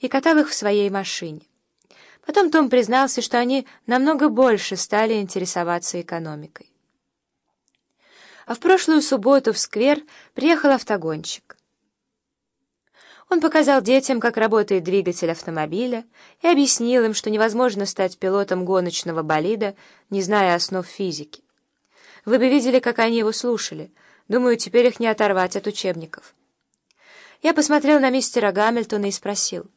и катал их в своей машине. Потом Том признался, что они намного больше стали интересоваться экономикой. А в прошлую субботу в сквер приехал автогонщик. Он показал детям, как работает двигатель автомобиля, и объяснил им, что невозможно стать пилотом гоночного болида, не зная основ физики. Вы бы видели, как они его слушали. Думаю, теперь их не оторвать от учебников. Я посмотрел на мистера Гамильтона и спросил,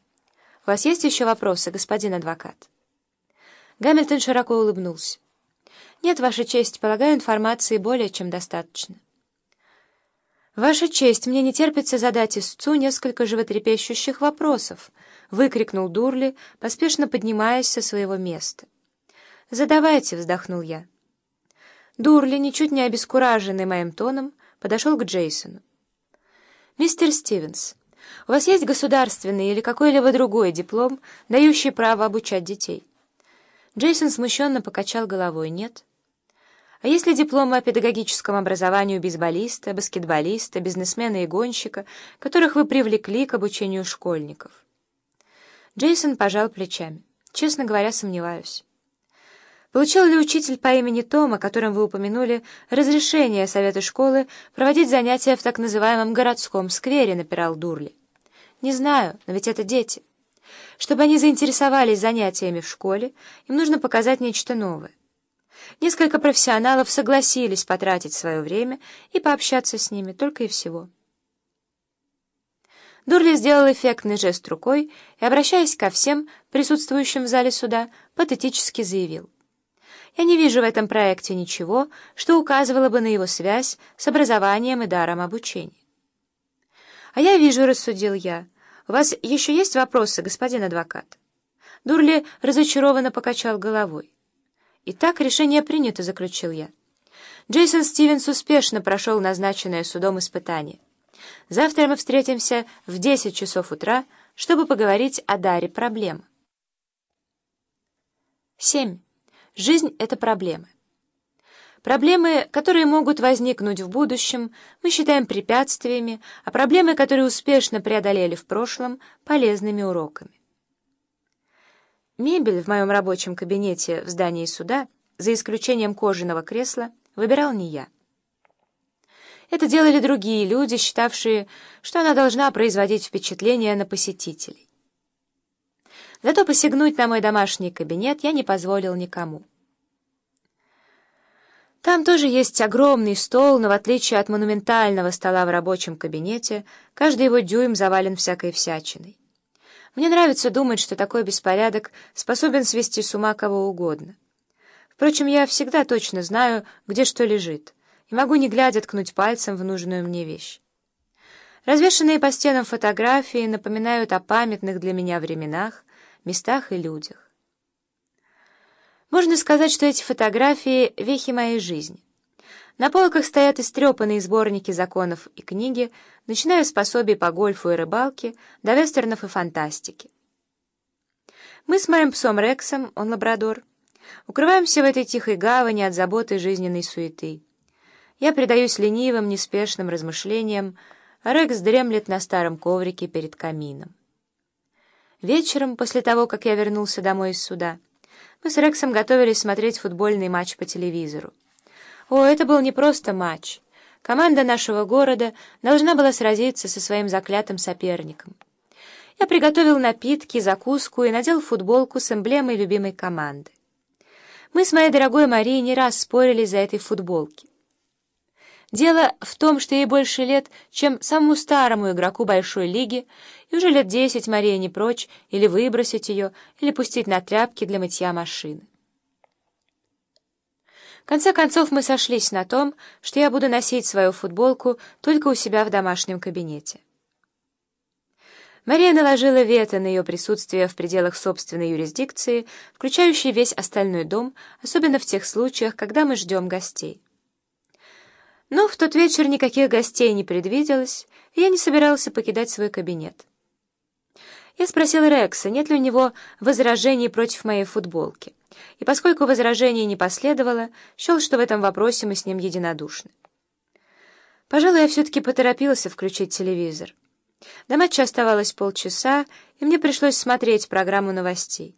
«У вас есть еще вопросы, господин адвокат?» Гамильтон широко улыбнулся. «Нет, Ваша честь, полагаю, информации более чем достаточно». «Ваша честь, мне не терпится задать истцу несколько животрепещущих вопросов», — выкрикнул Дурли, поспешно поднимаясь со своего места. «Задавайте», — вздохнул я. Дурли, ничуть не обескураженный моим тоном, подошел к Джейсону. «Мистер Стивенс, у вас есть государственный или какой-либо другой диплом, дающий право обучать детей?» Джейсон смущенно покачал головой. «Нет». А если дипломы о педагогическом образовании у бейсболиста, баскетболиста, бизнесмена и гонщика, которых вы привлекли к обучению школьников? Джейсон пожал плечами. Честно говоря, сомневаюсь. Получил ли учитель по имени Тома, которым вы упомянули, разрешение совета школы проводить занятия в так называемом городском сквере, напирал Дурли? Не знаю, но ведь это дети. Чтобы они заинтересовались занятиями в школе, им нужно показать нечто новое. Несколько профессионалов согласились потратить свое время и пообщаться с ними, только и всего. Дурли сделал эффектный жест рукой и, обращаясь ко всем присутствующим в зале суда, патетически заявил. «Я не вижу в этом проекте ничего, что указывало бы на его связь с образованием и даром обучения». «А я вижу», — рассудил я. «У вас еще есть вопросы, господин адвокат?» Дурли разочарованно покачал головой. «Итак, решение принято», — заключил я. Джейсон Стивенс успешно прошел назначенное судом испытание. Завтра мы встретимся в 10 часов утра, чтобы поговорить о даре проблем. 7. Жизнь — это проблемы. Проблемы, которые могут возникнуть в будущем, мы считаем препятствиями, а проблемы, которые успешно преодолели в прошлом, полезными уроками. Мебель в моем рабочем кабинете в здании суда, за исключением кожаного кресла, выбирал не я. Это делали другие люди, считавшие, что она должна производить впечатление на посетителей. Зато посягнуть на мой домашний кабинет я не позволил никому. Там тоже есть огромный стол, но в отличие от монументального стола в рабочем кабинете, каждый его дюйм завален всякой всячиной. Мне нравится думать, что такой беспорядок способен свести с ума кого угодно. Впрочем, я всегда точно знаю, где что лежит, и могу не глядя ткнуть пальцем в нужную мне вещь. Развешанные по стенам фотографии напоминают о памятных для меня временах, местах и людях. Можно сказать, что эти фотографии — вехи моей жизни. На полках стоят истрепанные сборники законов и книги, начиная с пособий по гольфу и рыбалке до вестернов и фантастики. Мы с моим псом Рексом, он лабрадор, укрываемся в этой тихой гавани от заботы жизненной суеты. Я предаюсь ленивым, неспешным размышлениям, а Рекс дремлет на старом коврике перед камином. Вечером, после того, как я вернулся домой из суда, мы с Рексом готовились смотреть футбольный матч по телевизору. О, это был не просто матч. Команда нашего города должна была сразиться со своим заклятым соперником. Я приготовил напитки, закуску и надел футболку с эмблемой любимой команды. Мы с моей дорогой Марией не раз спорили за этой футболки. Дело в том, что ей больше лет, чем самому старому игроку Большой Лиги, и уже лет десять Мария не прочь или выбросить ее, или пустить на тряпки для мытья машины. В конце концов мы сошлись на том, что я буду носить свою футболку только у себя в домашнем кабинете. Мария наложила вето на ее присутствие в пределах собственной юрисдикции, включающей весь остальной дом, особенно в тех случаях, когда мы ждем гостей. Но в тот вечер никаких гостей не предвиделось, и я не собирался покидать свой кабинет. Я спросил Рекса, нет ли у него возражений против моей футболки и поскольку возражений не последовало, счел, что в этом вопросе мы с ним единодушны. Пожалуй, я все-таки поторопился включить телевизор. До матча оставалось полчаса, и мне пришлось смотреть программу новостей.